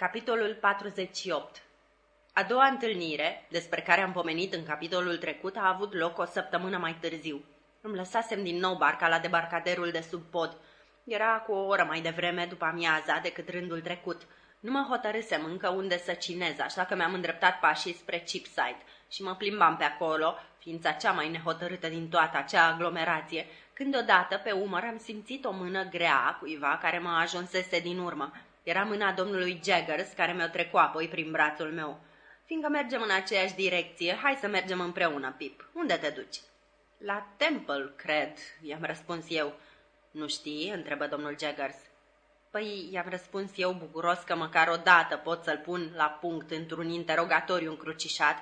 Capitolul 48 A doua întâlnire, despre care am pomenit în capitolul trecut, a avut loc o săptămână mai târziu. Îmi lăsasem din nou barca la debarcaderul de sub pod. Era cu o oră mai devreme după amiaza decât rândul trecut. Nu mă hotărâsem încă unde să cinez, așa că mi-am îndreptat pașii spre Chipside și mă plimbam pe acolo, ființa cea mai nehotărâtă din toată acea aglomerație, când odată pe umăr am simțit o mână grea a cuiva care mă ajunsese din urmă. Era mâna domnului Jaggers, care mi-o trecu apoi prin brațul meu. Fiindcă mergem în aceeași direcție, hai să mergem împreună, Pip. Unde te duci? La Temple, cred, i-am răspuns eu. Nu știi? întrebă domnul Jaggers. Păi, i-am răspuns eu bucuros că măcar o dată pot să-l pun la punct într-un interogatoriu încrucișat.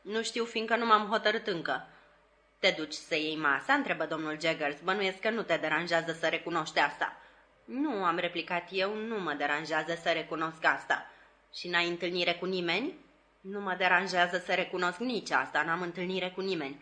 Nu știu, fiindcă nu m-am hotărât încă. Te duci să iei masa? întrebă domnul Jaggers. Bănuiesc că nu te deranjează să recunoști asta. Nu, am replicat eu, nu mă deranjează să recunosc asta. Și n-ai întâlnire cu nimeni? Nu mă deranjează să recunosc nici asta, n-am întâlnire cu nimeni.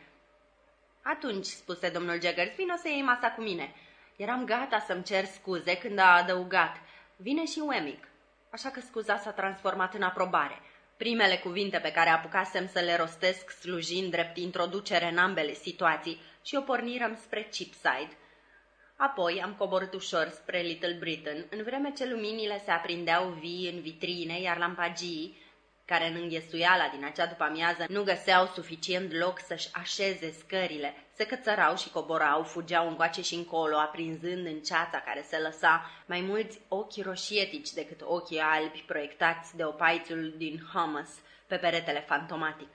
Atunci, spuse domnul Jaggers, vino să iei masa cu mine. Eram gata să-mi cer scuze când a adăugat. Vine și Wemmick. Așa că scuza s-a transformat în aprobare. Primele cuvinte pe care apucasem să le rostesc slujind drept introducere în ambele situații și o pornirăm spre Chipside – Apoi am coborât ușor spre Little Britain, în vreme ce luminile se aprindeau vii în vitrine, iar lampagii, care în înghesuiala din acea după-amiază nu găseau suficient loc să-și așeze scările, se cățărau și coborau, fugeau încoace și încolo, aprinzând în ceața care se lăsa mai mulți ochi roșietici decât ochii albi proiectați de opaițul din Hummus pe peretele fantomatic.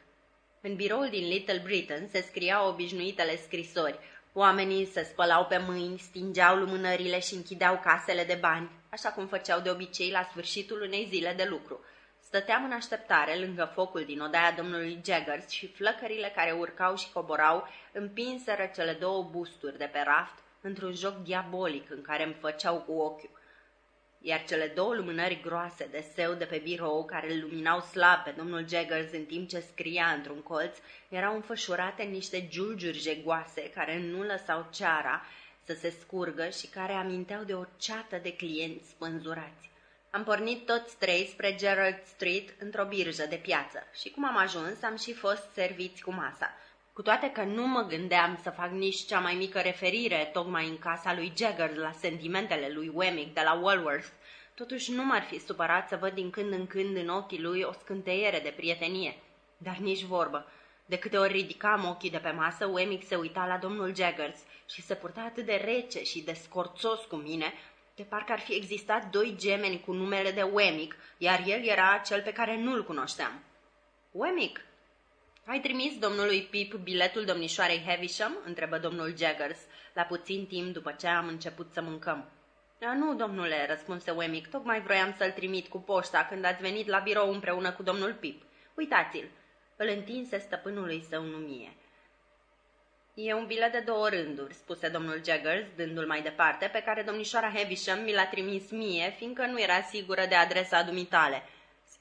În biroul din Little Britain se scriau obișnuitele scrisori, Oamenii se spălau pe mâini, stingeau lumânările și închideau casele de bani, așa cum făceau de obicei la sfârșitul unei zile de lucru. Stăteam în așteptare lângă focul din odaia domnului Jaggers și flăcările care urcau și coborau împinseră cele două busturi de pe raft într-un joc diabolic în care îmi făceau cu ochiul iar cele două lumânări groase de seu de pe birou, care îl luminau slab pe domnul Jaggers în timp ce scria într-un colț, erau înfășurate în niște giulgiuri jegoase care nu lăsau ceara să se scurgă și care aminteau de o ceată de clienți spânzurați. Am pornit toți trei spre Gerald Street într-o birjă de piață și cum am ajuns am și fost serviți cu masa. Cu toate că nu mă gândeam să fac nici cea mai mică referire tocmai în casa lui Jaggers la sentimentele lui Wemmick de la Walworth, totuși nu m-ar fi supărat să văd din când în când în ochii lui o scânteiere de prietenie. Dar nici vorbă. De câte ori ridicam ochii de pe masă, Wemmick se uita la domnul Jaggers și se purta atât de rece și de scorțos cu mine, de parcă ar fi existat doi gemeni cu numele de Wemmick, iar el era cel pe care nu-l cunoșteam. Wemmick, ai trimis domnului Pip biletul domnișoarei Havisham?" întrebă domnul Jaggers, la puțin timp după ce am început să mâncăm. A, nu, domnule," răspunse Wemmick, tocmai vroiam să-l trimit cu poșta când ați venit la birou împreună cu domnul Pip. Uitați-l!" Îl întinse stăpânului său numie. E un bilet de două rânduri," spuse domnul Jaggers, dându-l mai departe, pe care domnișoara Havisham mi l-a trimis mie, fiindcă nu era sigură de adresa dumitale.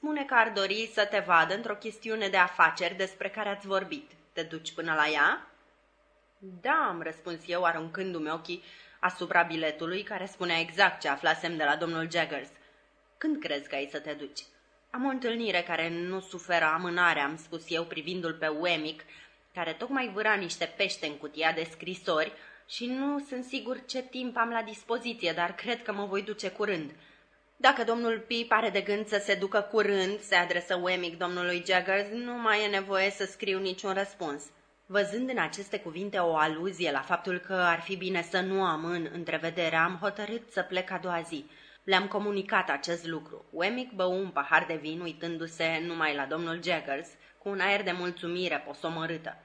Spune că ar dori să te vadă într-o chestiune de afaceri despre care ați vorbit. Te duci până la ea?" Da, am răspuns eu, aruncându-mi ochii asupra biletului care spunea exact ce aflasem de la domnul Jaggers. Când crezi că ai să te duci? Am o întâlnire care nu suferă amânare, am spus eu privindu-l pe Wemmick, care tocmai vâra niște pește în cutia de scrisori și nu sunt sigur ce timp am la dispoziție, dar cred că mă voi duce curând. Dacă domnul P pare de gând să se ducă curând, se adresă Wemmick domnului Jaggers, nu mai e nevoie să scriu niciun răspuns. Văzând în aceste cuvinte o aluzie la faptul că ar fi bine să nu amân întrevedere, am hotărât să plec a doua zi. Le-am comunicat acest lucru. Wemmick bău un pahar de vin uitându-se numai la domnul Jaggers, cu un aer de mulțumire posomărâtă.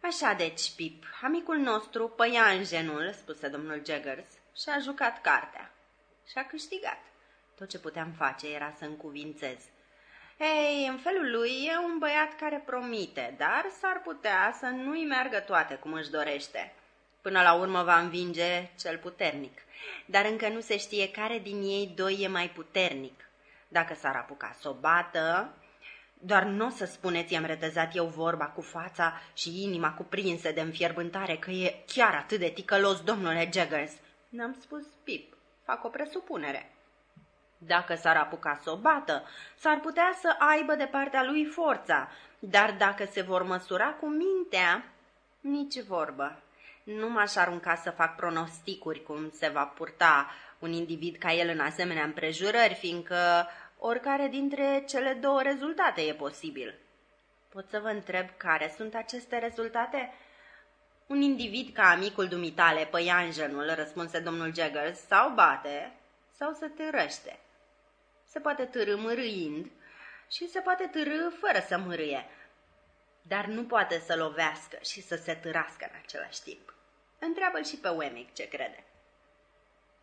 Așa deci, Pip, amicul nostru, păianjenul, spuse domnul Jaggers, și-a jucat cartea. Și-a câștigat. Tot ce puteam face era să încuvințez. Ei, în felul lui e un băiat care promite, dar s-ar putea să nu-i meargă toate cum își dorește. Până la urmă va învinge cel puternic, dar încă nu se știe care din ei doi e mai puternic. Dacă s-ar apuca să o bată, doar nu o să spuneți i-am retezat eu vorba cu fața și inima cuprinse de înfierbântare că e chiar atât de ticălos, domnule Jaggers. N-am spus pip, fac o presupunere. Dacă s-ar apuca să o bată, s-ar putea să aibă de partea lui forța, dar dacă se vor măsura cu mintea, nici vorbă. Nu m-aș arunca să fac pronosticuri cum se va purta un individ ca el în asemenea împrejurări, fiindcă oricare dintre cele două rezultate e posibil. Pot să vă întreb care sunt aceste rezultate? Un individ ca amicul dumitale, păianjenul, răspunse domnul Jaggers, sau bate, sau se târăște. Se poate târâ mârâind și se poate târâ fără să mârâie, dar nu poate să lovească și să se târască în același timp. Întreabă-l și pe Wemmick ce crede.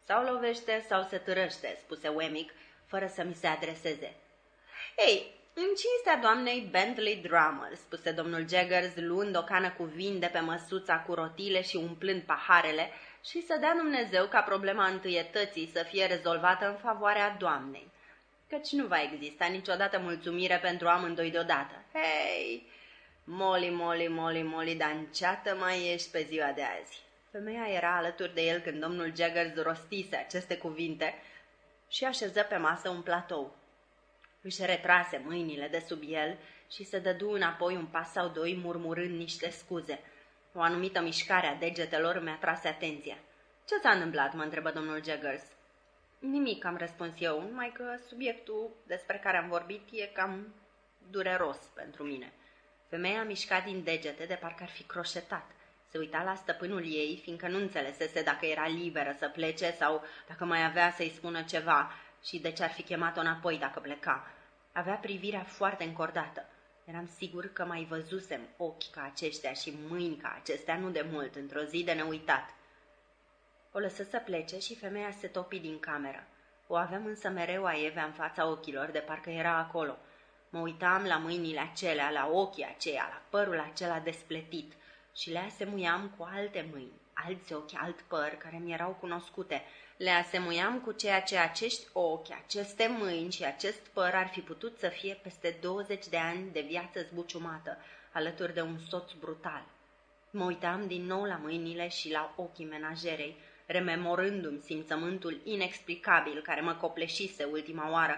Sau lovește sau se târăște, spuse Wemmick, fără să mi se adreseze. Ei, în cinstea doamnei Bentley Drummond, spuse domnul Jaggers, luând o cană cu vin de pe măsuța cu rotile și umplând paharele, și să dea Dumnezeu ca problema întâietății să fie rezolvată în favoarea doamnei. Căci nu va exista niciodată mulțumire pentru amândoi deodată. Hei, Molly, Molly, Molly, Molly, dar înceată mai ești pe ziua de azi. Femeia era alături de el când domnul Jaggers rostise aceste cuvinte și așeză pe masă un platou. Își retrase mâinile de sub el și se dădu înapoi un pas sau doi murmurând niște scuze. O anumită mișcare a degetelor mi-a tras atenția. Ce s-a întâmplat?" mă întrebă domnul Jaggers. Nimic, am răspuns eu, numai că subiectul despre care am vorbit e cam dureros pentru mine. Femeia a mișcat din degete de parcă ar fi croșetat. Se uita la stăpânul ei, fiindcă nu înțelesese dacă era liberă să plece sau dacă mai avea să-i spună ceva și de ce ar fi chemat-o înapoi dacă pleca. Avea privirea foarte încordată. Eram sigur că mai văzusem ochi ca aceștia și mâini ca acestea nu de mult, într-o zi de neuitat. O lăsă să plece și femeia se topi din cameră. O aveam însă mereu a Eve în fața ochilor, de parcă era acolo. Mă uitam la mâinile acelea, la ochii aceia, la părul acela despletit și le asemuiam cu alte mâini, alți ochi, alt păr care mi erau cunoscute. Le asemuiam cu ceea ce acești ochi, aceste mâini și acest păr ar fi putut să fie peste 20 de ani de viață zbuciumată, alături de un soț brutal. Mă uitam din nou la mâinile și la ochii menajerei, rememorându-mi simțământul inexplicabil care mă copleșise ultima oară,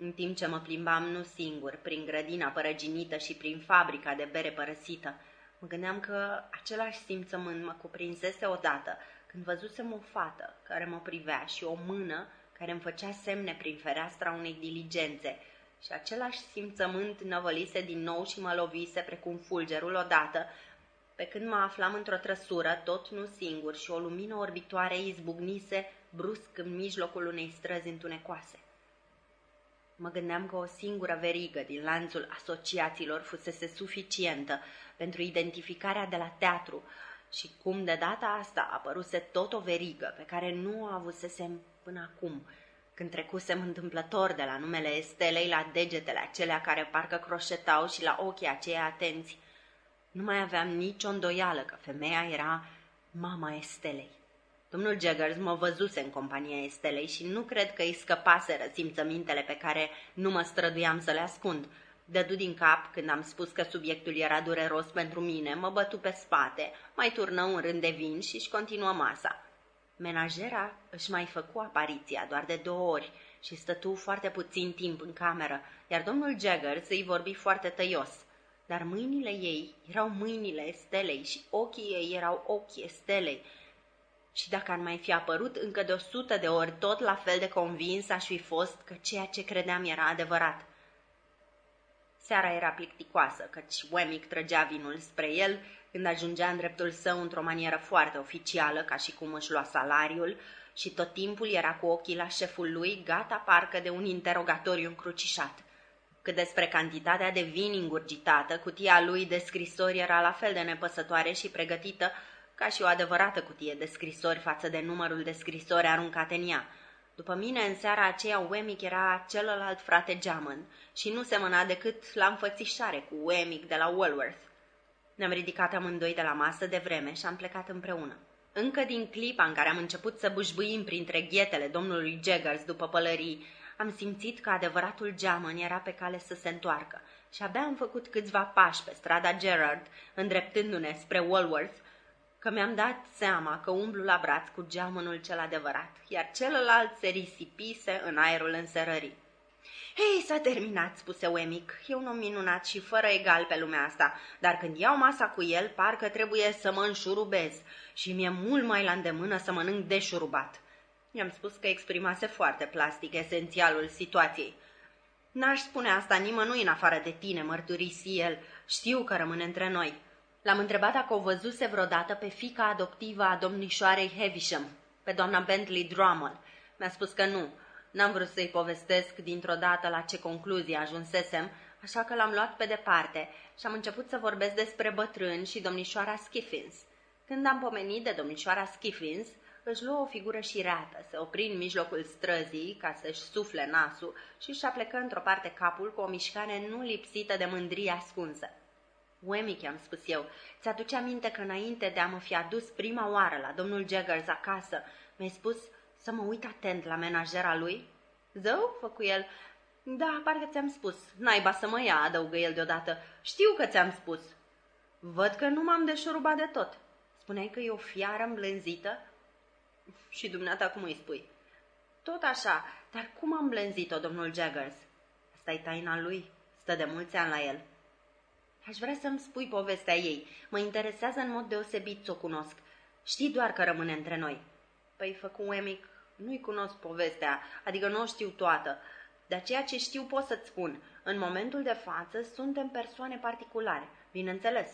în timp ce mă plimbam nu singur, prin grădina părăginită și prin fabrica de bere părăsită. Mă gândeam că același simțământ mă cuprinsese odată când văzusem o fată care mă privea și o mână care îmi făcea semne prin fereastra unei diligențe și același simțământ năvălise din nou și mă lovise precum fulgerul odată, pe când mă aflam într-o trăsură, tot nu singur, și o lumină orbitoare izbucnise brusc în mijlocul unei străzi întunecoase. Mă gândeam că o singură verigă din lanțul asociațiilor fusese suficientă pentru identificarea de la teatru și cum de data asta apăruse tot o verigă pe care nu o avusesem până acum, când trecusem întâmplător de la numele Estelei la degetele acelea care parcă croșetau și la ochii aceia atenți. Nu mai aveam nicio îndoială că femeia era mama Estelei. Domnul Jaggers mă văzuse în compania Estelei și nu cred că îi scăpaseră simțămintele pe care nu mă străduiam să le ascund. Dădu din cap când am spus că subiectul era dureros pentru mine, mă bătu pe spate, mai turnă un rând de vin și își continuă masa. Menajera își mai făcu apariția doar de două ori și stătu foarte puțin timp în cameră, iar domnul Jaggers îi vorbi foarte tăios. Dar mâinile ei erau mâinile Estelei și ochii ei erau ochii Estelei, și dacă ar mai fi apărut încă de o sută de ori tot la fel de convins aș fi fost că ceea ce credeam era adevărat. Seara era plicticoasă, căci Wemmick trăgea vinul spre el când ajungea în dreptul său într-o manieră foarte oficială, ca și cum își lua salariul, și tot timpul era cu ochii la șeful lui, gata parcă de un interogatoriu încrucișat. Cât despre cantitatea de vin ingurgitată, cutia lui de scrisori era la fel de nepăsătoare și pregătită ca și o adevărată cutie de scrisori față de numărul de scrisori aruncate în ea. După mine, în seara aceea, Wemmick era celălalt frate Geamăn și nu semăna decât la înfățișare cu Wemmick de la Walworth. Ne-am ridicat amândoi de la masă de vreme și am plecat împreună. Încă din clipa în care am început să bușbuim printre ghetele domnului Jaggers după pălării, am simțit că adevăratul geamăn era pe cale să se întoarcă și abia am făcut câțiva pași pe strada Gerard, îndreptându-ne spre Walworth, că mi-am dat seama că umblu la braț cu geamănul cel adevărat, iar celălalt se risipise în aerul înserării. Hei, s-a terminat, spuse Wemic. E un om minunat și fără egal pe lumea asta, dar când iau masa cu el, parcă trebuie să mă înșurubez și mi-e mult mai la îndemână să mănânc deșurubat. I-am spus că exprimase foarte plastic esențialul situației. N-aș spune asta nimănui în afară de tine, mărturisi el. Știu că rămâne între noi. L-am întrebat dacă o văzuse vreodată pe fica adoptivă a domnișoarei Heavisham, pe doamna Bentley Drummond. Mi-a spus că nu. N-am vrut să-i povestesc dintr-o dată la ce concluzie ajunsesem, așa că l-am luat pe departe și am început să vorbesc despre bătrân și domnișoara Skiffins. Când am pomenit de domnișoara Skiffins, își luă o figură șireată, se opri în mijlocul străzii ca să-și sufle nasul și își aplecă într-o parte capul cu o mișcare nu lipsită de mândrie ascunsă. Wemmick, am spus eu, ți-aduce aminte că înainte de a mă fi adus prima oară la domnul Jaggers acasă, mi-ai spus să mă uit atent la menajera lui? Zău, făcu el. Da, parcă ți-am spus. Naiba să mă ia, adăugă el deodată. Știu că ți-am spus. Văd că nu m-am deșurubat de tot. Spuneai că e o fiară îmblânzită? Și dumneata cum îi spui? Tot așa, dar cum am blânzit-o, domnul Jaggers? asta e taina lui. Stă de mulți ani la el. Aș vrea să-mi spui povestea ei. Mă interesează în mod deosebit să o cunosc. Știi doar că rămâne între noi. Păi, făcu Emic, nu-i cunosc povestea, adică nu o știu toată. Dar ceea ce știu pot să-ți spun. În momentul de față suntem persoane particulare, bineînțeles.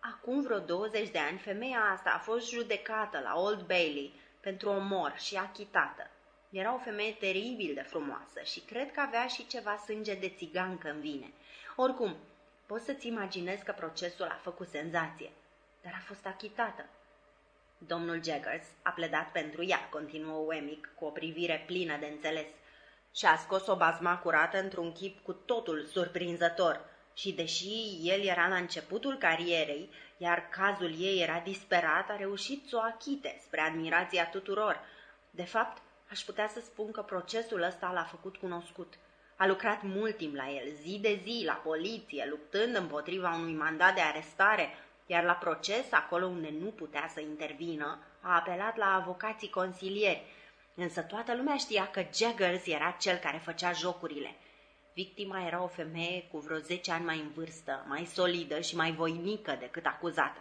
Acum vreo 20 de ani, femeia asta a fost judecată la Old Bailey pentru omor și achitată. Era o femeie teribil de frumoasă și cred că avea și ceva sânge de țigancă în vine. Oricum, poți să-ți imaginezi că procesul a făcut senzație, dar a fost achitată. Domnul Jaggers a pledat pentru ea, continuă Wemmick cu o privire plină de înțeles. Și a scos o bazma curată într-un chip cu totul surprinzător și deși el era la începutul carierei, iar cazul ei era disperat, a reușit să o achite spre admirația tuturor. De fapt, aș putea să spun că procesul ăsta l-a făcut cunoscut. A lucrat mult timp la el, zi de zi, la poliție, luptând împotriva unui mandat de arestare, iar la proces, acolo unde nu putea să intervină, a apelat la avocații consilieri, însă toată lumea știa că Jaggers era cel care făcea jocurile. Victima era o femeie cu vreo 10 ani mai în vârstă, mai solidă și mai voinică decât acuzată.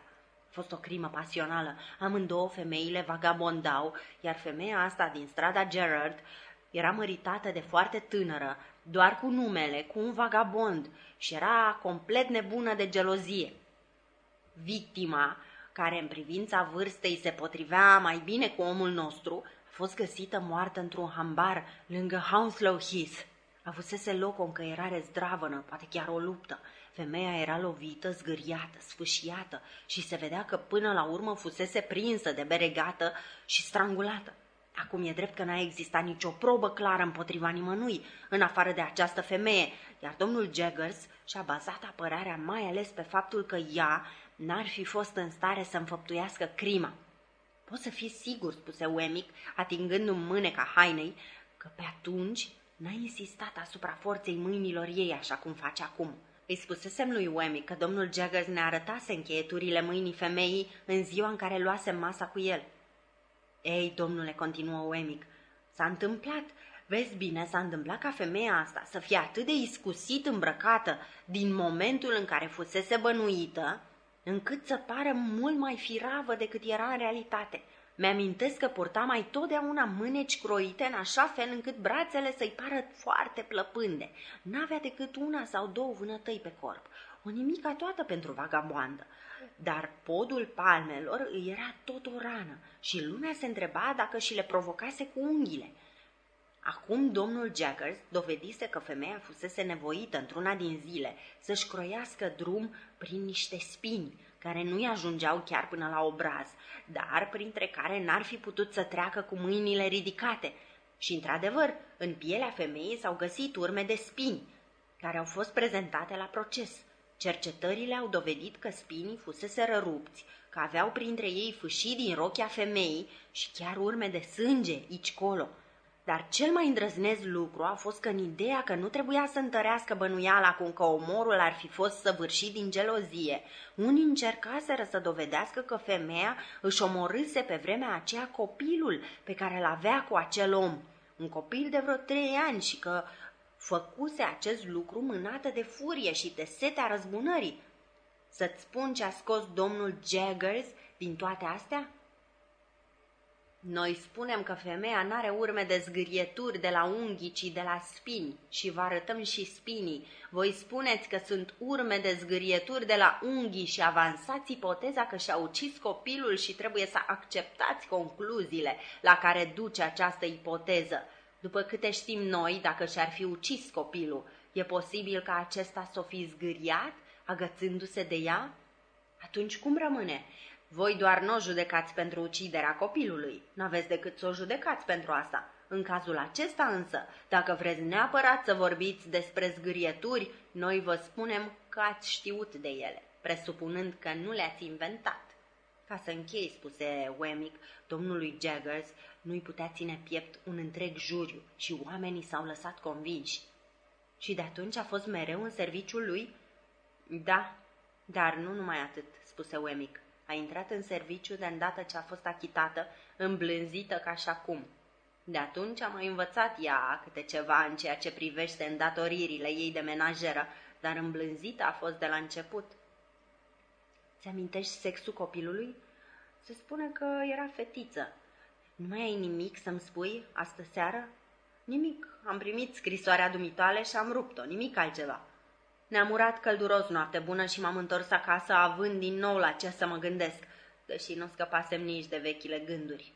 A fost o crimă pasională. Amândouă femeile vagabondau, iar femeia asta din strada Gerard era măritată de foarte tânără, doar cu numele, cu un vagabond și era complet nebună de gelozie. Victima, care în privința vârstei se potrivea mai bine cu omul nostru, a fost găsită moartă într-un hambar lângă Hounslow Heath. Avusese loc o încăierare zdravănă, poate chiar o luptă. Femeia era lovită, zgâriată, sfâșiată și se vedea că până la urmă fusese prinsă de beregată și strangulată. Acum e drept că n-a existat nicio probă clară împotriva nimănui, în afară de această femeie, iar domnul Jaggers și-a bazat apărarea mai ales pe faptul că ea n-ar fi fost în stare să înfăptuiască crima. Poți să fii sigur, spuse Wemmick, atingându-mi mâneca hainei, că pe atunci n-a insistat asupra forței mâinilor ei așa cum face acum. Îi spusesem lui Wemmick că domnul Jaggers ne arătase încheieturile mâinii femeii în ziua în care luasem masa cu el. Ei, domnule, continuă Wemmick, s-a întâmplat, vezi bine, s-a întâmplat ca femeia asta să fie atât de iscusit îmbrăcată din momentul în care fusese bănuită, încât să pară mult mai firavă decât era în realitate. Mi-amintesc că purta mai totdeauna mâneci croite în așa fel încât brațele să-i pară foarte plăpânde. N-avea decât una sau două vânătăi pe corp, o nimica toată pentru vagabondă. Dar podul palmelor îi era tot o rană și lumea se întreba dacă și le provocase cu unghiile. Acum domnul Jaggers dovedise că femeia fusese nevoită într-una din zile să-și croiască drum prin niște spini care nu-i ajungeau chiar până la obraz, dar printre care n-ar fi putut să treacă cu mâinile ridicate. Și, într-adevăr, în pielea femeii s-au găsit urme de spini, care au fost prezentate la proces. Cercetările au dovedit că spinii fusese rărupți, că aveau printre ei fâșii din rochia femeii și chiar urme de sânge, aici colo – Dar cel mai îndrăznez lucru a fost că în ideea că nu trebuia să întărească bănuiala cum că omorul ar fi fost săvârșit din gelozie, unii încercaseră să dovedească că femeia își omorâse pe vremea aceea copilul pe care îl avea cu acel om, un copil de vreo trei ani și că făcuse acest lucru mânată de furie și de setea răzbunării. Să-ți spun ce a scos domnul Jaggers din toate astea? Noi spunem că femeia n-are urme de zgârieturi de la unghii, ci de la spini și vă arătăm și spinii. Voi spuneți că sunt urme de zgârieturi de la unghii și avansați ipoteza că și-a ucis copilul și trebuie să acceptați concluziile la care duce această ipoteză. După câte știm noi, dacă și-ar fi ucis copilul, e posibil ca acesta să o fi zgâriat, agățându-se de ea? Atunci cum rămâne? Voi doar nu o judecați pentru uciderea copilului, n-aveți decât să o judecați pentru asta. În cazul acesta însă, dacă vreți neapărat să vorbiți despre zgârieturi, noi vă spunem că ați știut de ele, presupunând că nu le-ați inventat. Ca să închei, spuse Wemmick, domnului Jaggers nu-i putea ține piept un întreg juriu și oamenii s-au lăsat convinși. Și de atunci a fost mereu în serviciul lui? Da, dar nu numai atât, spuse Wemmick. A intrat în serviciu de îndată ce a fost achitată, îmblânzită ca și acum. De atunci a mai învățat ea câte ceva în ceea ce privește îndatoririle ei de menajeră, dar îmblânzită a fost de la început. Ți-amintești sexul copilului? Se spune că era fetiță. Nu mai ai nimic să-mi spui astă seară? Nimic. Am primit scrisoarea dumitale și am rupt-o, nimic altceva. Ne-am urat călduros noapte bună și m-am întors acasă având din nou la ce să mă gândesc, deși nu scăpasem nici de vechile gânduri.